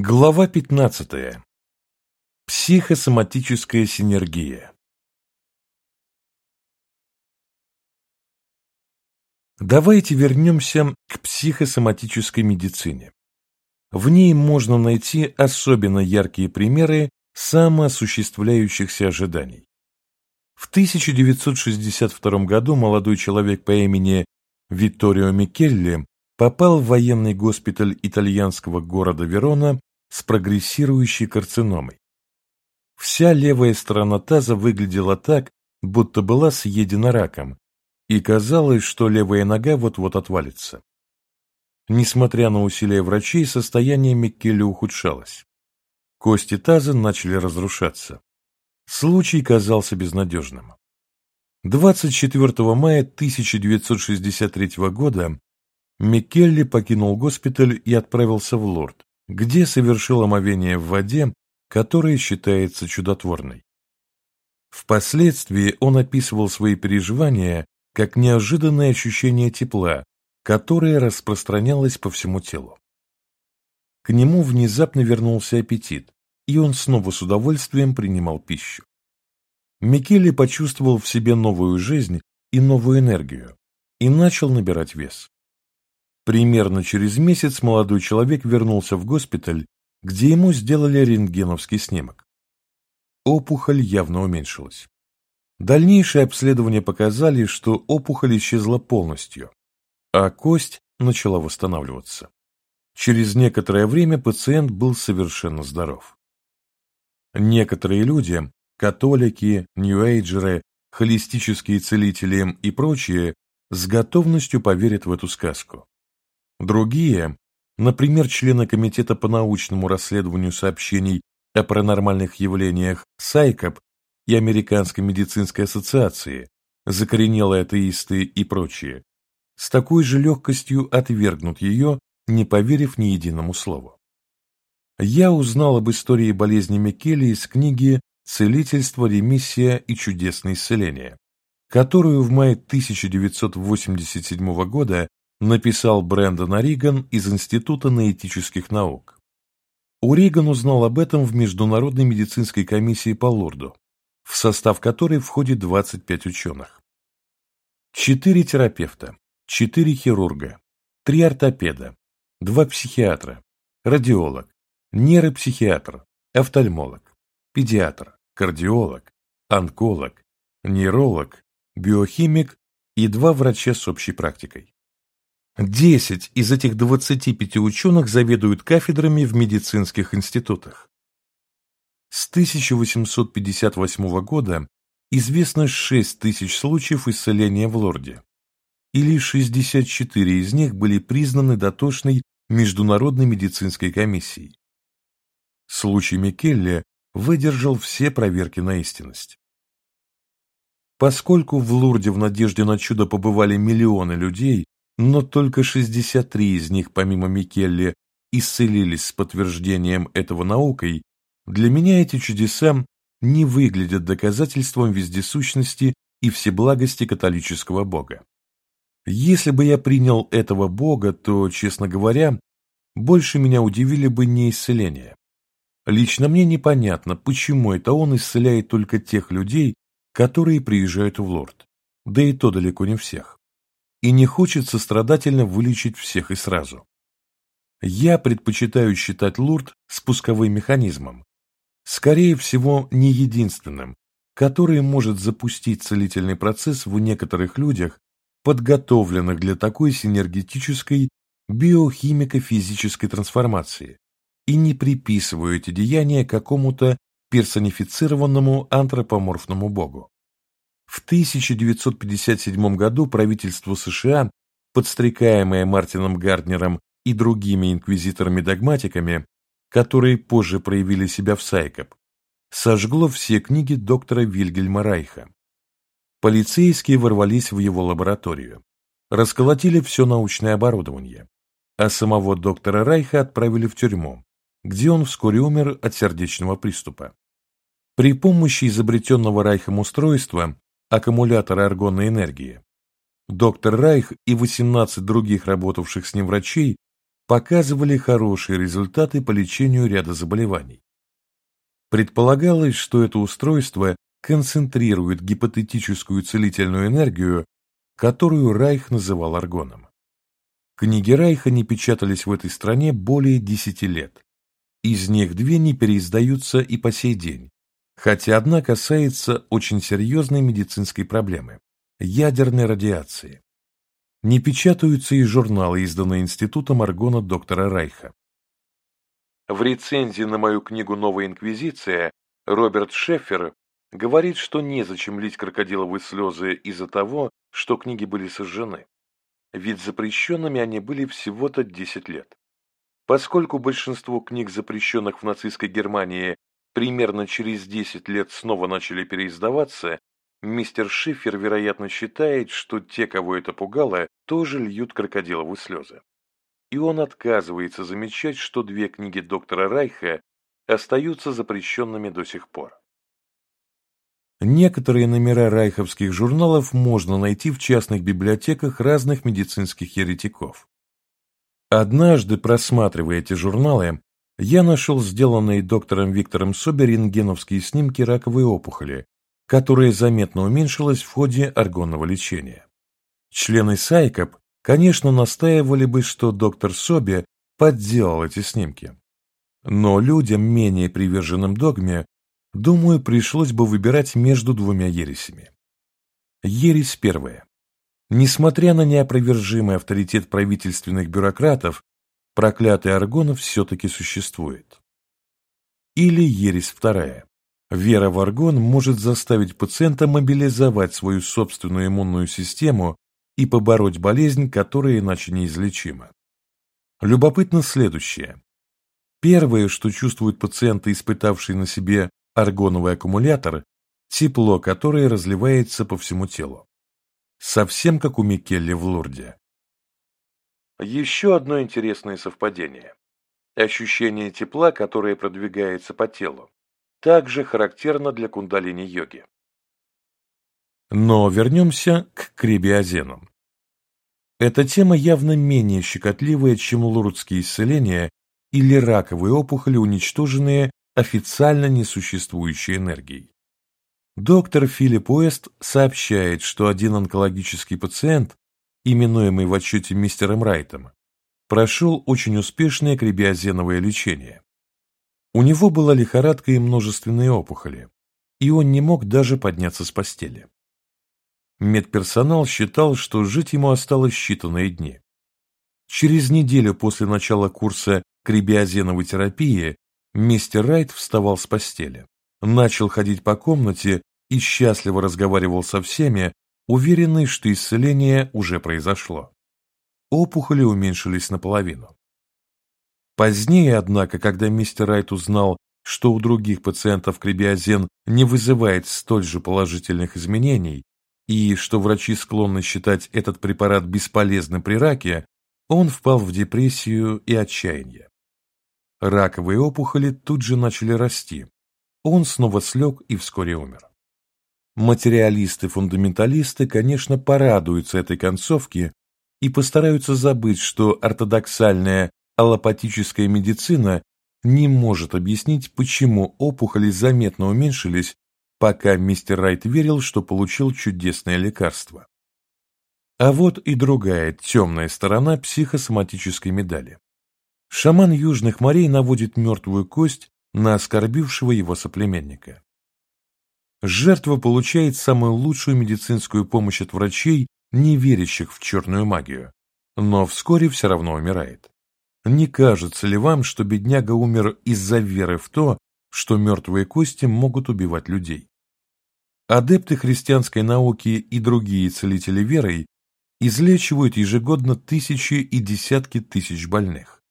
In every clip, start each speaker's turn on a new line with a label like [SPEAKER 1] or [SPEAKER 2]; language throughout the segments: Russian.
[SPEAKER 1] Глава 15. Психосоматическая синергия. Давайте вернемся к психосоматической медицине. В ней можно найти особенно яркие примеры самоосуществляющихся ожиданий. В 1962 году молодой человек по имени Витторио Микелли попал в военный госпиталь итальянского города Верона с прогрессирующей карциномой. Вся левая сторона таза выглядела так, будто была съедена раком, и казалось, что левая нога вот-вот отвалится. Несмотря на усилия врачей, состояние Миккеля ухудшалось. Кости таза начали разрушаться. Случай казался безнадежным. 24 мая 1963 года Миккелли покинул госпиталь и отправился в Лорд, где совершил омовение в воде, которая считается чудотворной. Впоследствии он описывал свои переживания как неожиданное ощущение тепла, которое распространялось по всему телу. К нему внезапно вернулся аппетит, и он снова с удовольствием принимал пищу. Микеле почувствовал в себе новую жизнь и новую энергию и начал набирать вес. Примерно через месяц молодой человек вернулся в госпиталь, где ему сделали рентгеновский снимок. Опухоль явно уменьшилась. Дальнейшие обследования показали, что опухоль исчезла полностью, а кость начала восстанавливаться. Через некоторое время пациент был совершенно здоров. Некоторые люди, католики, ньюэйджеры, холистические целители и прочие, с готовностью поверят в эту сказку. Другие, например, члены Комитета по научному расследованию сообщений о паранормальных явлениях САЙКОП и Американской медицинской ассоциации, закоренелые атеисты и прочие, с такой же легкостью отвергнут ее, не поверив ни единому слову. Я узнал об истории болезни Микеле из книги «Целительство, ремиссия и чудесное исцеление», которую в мае 1987 года написал Брэндон Ориган из Института наэтических наук. Ориган узнал об этом в Международной медицинской комиссии по Лурду, в состав которой входит 25 ученых. Четыре терапевта, четыре хирурга, три ортопеда, два психиатра, радиолог, нейропсихиатр, офтальмолог, педиатр, кардиолог, онколог, нейролог, биохимик и два врача с общей практикой. Десять из этих 25 ученых заведуют кафедрами в медицинских институтах. С 1858 года известно 6 тысяч случаев исцеления в Лорде, и лишь 64 из них были признаны дотошной Международной медицинской комиссией. Случай Микелли выдержал все проверки на истинность. Поскольку в Лурде в надежде на чудо побывали миллионы людей, но только 63 из них, помимо Микелли, исцелились с подтверждением этого наукой, для меня эти чудеса не выглядят доказательством вездесущности и всеблагости католического Бога. Если бы я принял этого Бога, то, честно говоря, больше меня удивили бы не исцеления. Лично мне непонятно, почему это он исцеляет только тех людей, которые приезжают в Лорд, да и то далеко не всех и не хочется страдательно вылечить всех и сразу. Я предпочитаю считать Лурд спусковым механизмом, скорее всего, не единственным, который может запустить целительный процесс в некоторых людях, подготовленных для такой синергетической биохимико-физической трансформации, и не приписываю эти деяния какому-то персонифицированному антропоморфному богу. В 1957 году правительство США, подстрекаемое Мартином Гарднером и другими инквизиторами-догматиками, которые позже проявили себя в Сайкоп, сожгло все книги доктора Вильгельма Райха. Полицейские ворвались в его лабораторию, расколотили все научное оборудование, а самого доктора Райха отправили в тюрьму, где он вскоре умер от сердечного приступа. При помощи изобретенного Райхом устройства аккумулятора аргонной энергии. Доктор Райх и 18 других работавших с ним врачей показывали хорошие результаты по лечению ряда заболеваний. Предполагалось, что это устройство концентрирует гипотетическую целительную энергию, которую Райх называл аргоном. Книги Райха не печатались в этой стране более 10 лет. Из них две не переиздаются и по сей день, хотя одна касается очень серьезной медицинской проблемы – ядерной радиации. Не печатаются и журналы, изданные Институтом Аргона доктора Райха. В рецензии на мою книгу «Новая инквизиция» Роберт Шеффер говорит, что незачем лить крокодиловые слезы из-за того, что книги были сожжены. Ведь запрещенными они были всего-то 10 лет. Поскольку большинство книг, запрещенных в нацистской Германии, примерно через 10 лет снова начали переиздаваться, мистер Шифер, вероятно, считает, что те, кого это пугало, тоже льют крокодиловые слезы. И он отказывается замечать, что две книги доктора Райха остаются запрещенными до сих пор. Некоторые номера райховских журналов можно найти в частных библиотеках разных медицинских еретиков. Однажды, просматривая эти журналы, я нашел сделанные доктором Виктором Собе рентгеновские снимки раковой опухоли, которая заметно уменьшилась в ходе аргонного лечения. Члены Сайкоп, конечно, настаивали бы, что доктор Соби подделал эти снимки. Но людям, менее приверженным догме, думаю, пришлось бы выбирать между двумя ересями. Ересь первая. Несмотря на неопровержимый авторитет правительственных бюрократов, проклятый Аргонов все-таки существует. Или ересь вторая. Вера в аргон может заставить пациента мобилизовать свою собственную иммунную систему и побороть болезнь, которая иначе неизлечима. Любопытно следующее. Первое, что чувствуют пациенты, испытавшие на себе аргоновый аккумулятор, тепло, которое разливается по всему телу совсем как у Микелли в Лурде. Еще одно интересное совпадение. Ощущение тепла, которое продвигается по телу, также характерно для кундалини-йоги. Но вернемся к крибиозенам. Эта тема явно менее щекотливая, чем лурдские исцеления или раковые опухоли, уничтоженные официально несуществующей энергией. Доктор Филипп Уэст сообщает, что один онкологический пациент, именуемый в отчете мистером Райтом, прошел очень успешное кребиозеновое лечение. У него была лихорадка и множественные опухоли, и он не мог даже подняться с постели. Медперсонал считал, что жить ему осталось считанные дни. Через неделю после начала курса кребиозеновой терапии мистер Райт вставал с постели, начал ходить по комнате и счастливо разговаривал со всеми, уверенный, что исцеление уже произошло. Опухоли уменьшились наполовину. Позднее, однако, когда мистер Райт узнал, что у других пациентов кребиозен не вызывает столь же положительных изменений и что врачи склонны считать этот препарат бесполезным при раке, он впал в депрессию и отчаяние. Раковые опухоли тут же начали расти. Он снова слег и вскоре умер. Материалисты-фундаменталисты, конечно, порадуются этой концовке и постараются забыть, что ортодоксальная аллопатическая медицина не может объяснить, почему опухоли заметно уменьшились, пока мистер Райт верил, что получил чудесное лекарство. А вот и другая темная сторона психосоматической медали. Шаман Южных морей наводит мертвую кость на оскорбившего его соплеменника. Жертва получает самую лучшую медицинскую помощь от врачей, не верящих в черную магию, но вскоре все равно умирает. Не кажется ли вам, что бедняга умер из-за веры в то, что мертвые кости могут убивать людей? Адепты христианской науки и другие целители верой излечивают ежегодно тысячи и десятки тысяч больных.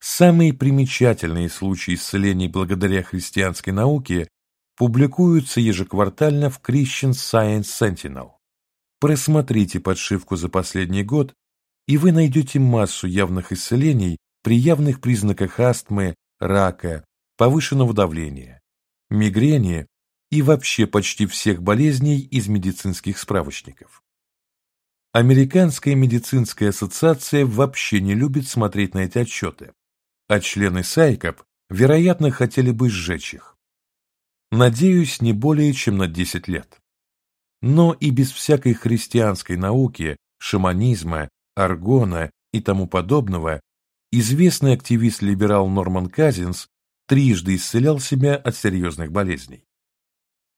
[SPEAKER 1] Самые примечательные случаи исцелений благодаря христианской науке публикуются ежеквартально в Christian Science Sentinel. Просмотрите подшивку за последний год, и вы найдете массу явных исцелений при явных признаках астмы, рака, повышенного давления, мигрени и вообще почти всех болезней из медицинских справочников. Американская медицинская ассоциация вообще не любит смотреть на эти отчеты, а члены САИКОП, вероятно, хотели бы сжечь их. Надеюсь, не более чем на 10 лет. Но и без всякой христианской науки, шаманизма, аргона и тому подобного, известный активист-либерал Норман Казинс трижды исцелял себя от серьезных болезней.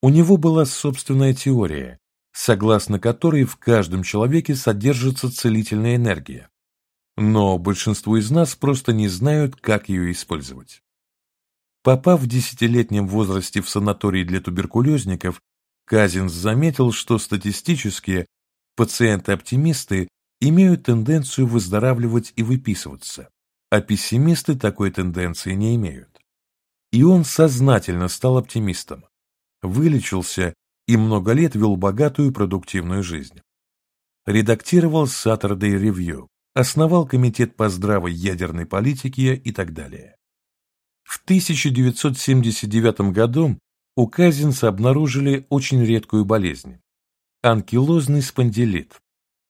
[SPEAKER 1] У него была собственная теория, согласно которой в каждом человеке содержится целительная энергия. Но большинство из нас просто не знают, как ее использовать. Попав в десятилетнем возрасте в санаторий для туберкулезников, Казинс заметил, что статистически пациенты-оптимисты имеют тенденцию выздоравливать и выписываться, а пессимисты такой тенденции не имеют. И он сознательно стал оптимистом, вылечился и много лет вел богатую продуктивную жизнь. Редактировал Saturday Review, основал комитет по здравой ядерной политике и так далее. В 1979 году у Казинса обнаружили очень редкую болезнь – анкилозный спондилит,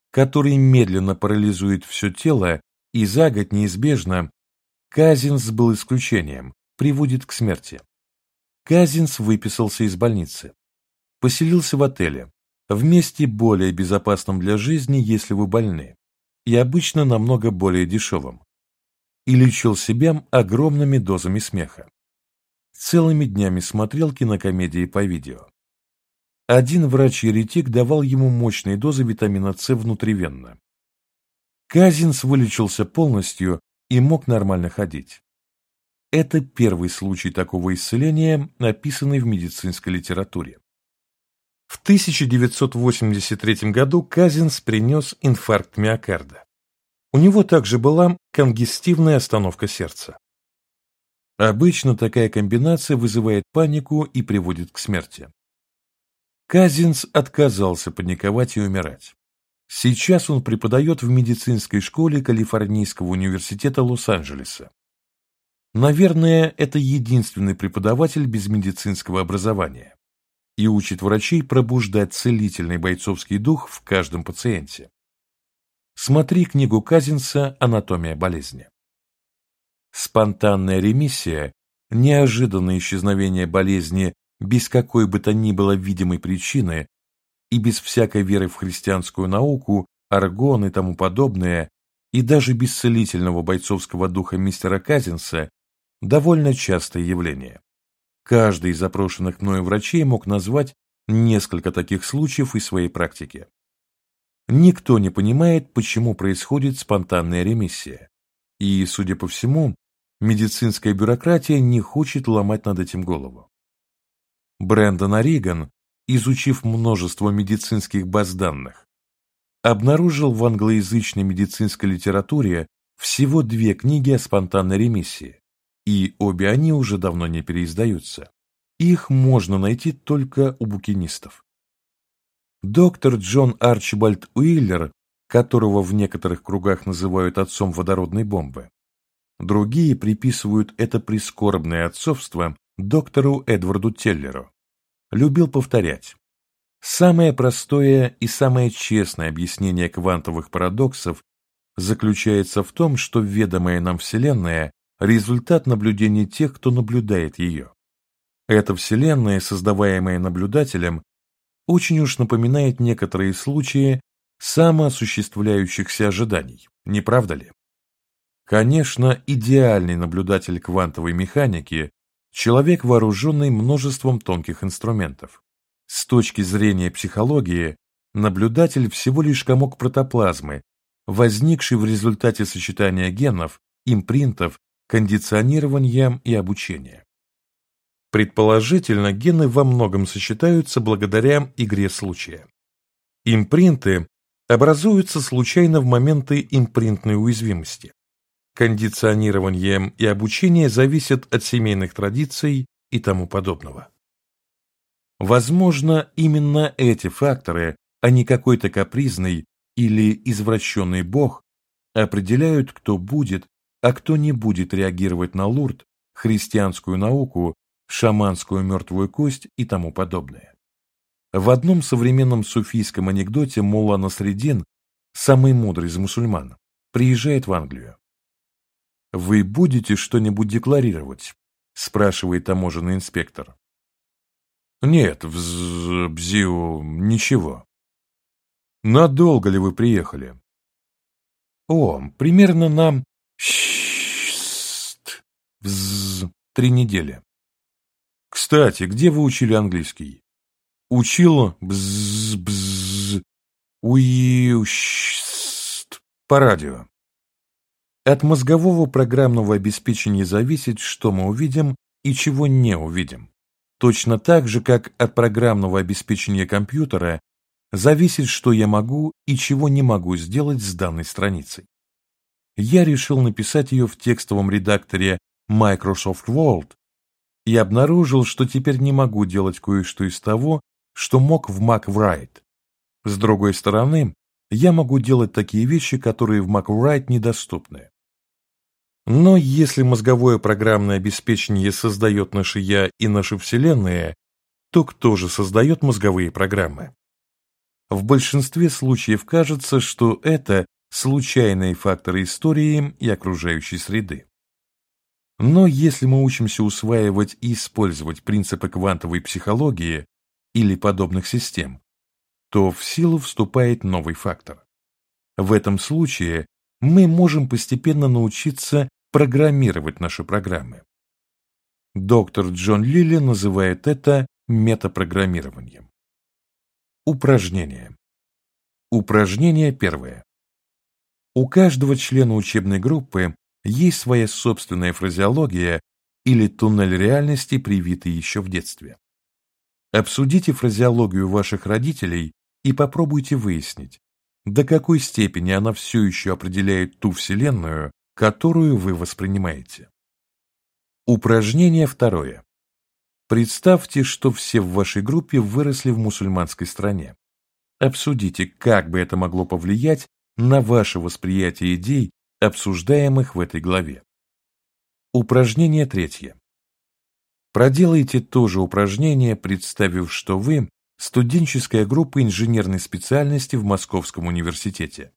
[SPEAKER 1] который медленно парализует все тело и за год неизбежно, Казинс был исключением, приводит к смерти. Казинс выписался из больницы. Поселился в отеле, в месте более безопасном для жизни, если вы больны, и обычно намного более дешевым. И лечил себя огромными дозами смеха. Целыми днями смотрел кинокомедии по видео. Один врач-еретик давал ему мощные дозы витамина С внутривенно. Казинс вылечился полностью и мог нормально ходить. Это первый случай такого исцеления, описанный в медицинской литературе. В 1983 году Казинс принес инфаркт миокарда. У него также была конгестивная остановка сердца. Обычно такая комбинация вызывает панику и приводит к смерти. Казинс отказался паниковать и умирать. Сейчас он преподает в медицинской школе Калифорнийского университета Лос-Анджелеса. Наверное, это единственный преподаватель без медицинского образования и учит врачей пробуждать целительный бойцовский дух в каждом пациенте. Смотри книгу Казинса «Анатомия болезни». Спонтанная ремиссия, неожиданное исчезновение болезни без какой бы то ни было видимой причины и без всякой веры в христианскую науку, аргон и тому подобное, и даже без целительного бойцовского духа мистера Казинса, довольно частое явление. Каждый из запрошенных мною врачей мог назвать несколько таких случаев из своей практики. Никто не понимает, почему происходит спонтанная ремиссия. И, судя по всему, медицинская бюрократия не хочет ломать над этим голову. Брэндон Ориган, изучив множество медицинских баз данных, обнаружил в англоязычной медицинской литературе всего две книги о спонтанной ремиссии, и обе они уже давно не переиздаются. Их можно найти только у букинистов. Доктор Джон Арчибальд Уиллер, которого в некоторых кругах называют отцом водородной бомбы, другие приписывают это прискорбное отцовство доктору Эдварду Теллеру. Любил повторять. Самое простое и самое честное объяснение квантовых парадоксов заключается в том, что ведомая нам Вселенная – результат наблюдений тех, кто наблюдает ее. Эта Вселенная, создаваемая наблюдателем, очень уж напоминает некоторые случаи самоосуществляющихся ожиданий, не правда ли? Конечно, идеальный наблюдатель квантовой механики Человек, вооруженный множеством тонких инструментов. С точки зрения психологии, наблюдатель всего лишь комок протоплазмы, возникший в результате сочетания генов, импринтов, кондиционирования и обучения. Предположительно, гены во многом сочетаются благодаря игре случая. Импринты образуются случайно в моменты импринтной уязвимости кондиционирование и обучение зависят от семейных традиций и тому подобного. Возможно, именно эти факторы, а не какой-то капризный или извращенный бог, определяют, кто будет, а кто не будет реагировать на лурд, христианскую науку, шаманскую мертвую кость и тому подобное. В одном современном суфийском анекдоте Мулла Насредин самый мудрый из мусульман, приезжает в Англию. «Вы будете что-нибудь декларировать?» – спрашивает таможенный инспектор. «Нет, вз... бзиу... ничего». «Надолго ли вы приехали?» «О, примерно на... вз... три недели». «Кстати, где вы учили английский?» «Учил... бз... бз... уищ... по радио». От мозгового программного обеспечения зависит, что мы увидим и чего не увидим. Точно так же, как от программного обеспечения компьютера зависит, что я могу и чего не могу сделать с данной страницей. Я решил написать ее в текстовом редакторе Microsoft Word и обнаружил, что теперь не могу делать кое-что из того, что мог в MacWrite. С другой стороны, я могу делать такие вещи, которые в MacWrite недоступны. Но если мозговое программное обеспечение создает наше «я» и наши вселенные, то кто же создает мозговые программы? В большинстве случаев кажется, что это случайные факторы истории и окружающей среды. Но если мы учимся усваивать и использовать принципы квантовой психологии или подобных систем, то в силу вступает новый фактор. В этом случае мы можем постепенно научиться программировать наши программы. Доктор Джон Лилли называет это метапрограммированием. Упражнение. Упражнение первое. У каждого члена учебной группы есть своя собственная фразеология или туннель реальности, привитый еще в детстве. Обсудите фразеологию ваших родителей и попробуйте выяснить, до какой степени она все еще определяет ту вселенную, которую вы воспринимаете. Упражнение второе. Представьте, что все в вашей группе выросли в мусульманской стране. Обсудите, как бы это могло повлиять на ваше восприятие идей, обсуждаемых в этой главе. Упражнение третье. Проделайте то же упражнение, представив, что вы студенческая группа инженерной специальности в Московском университете.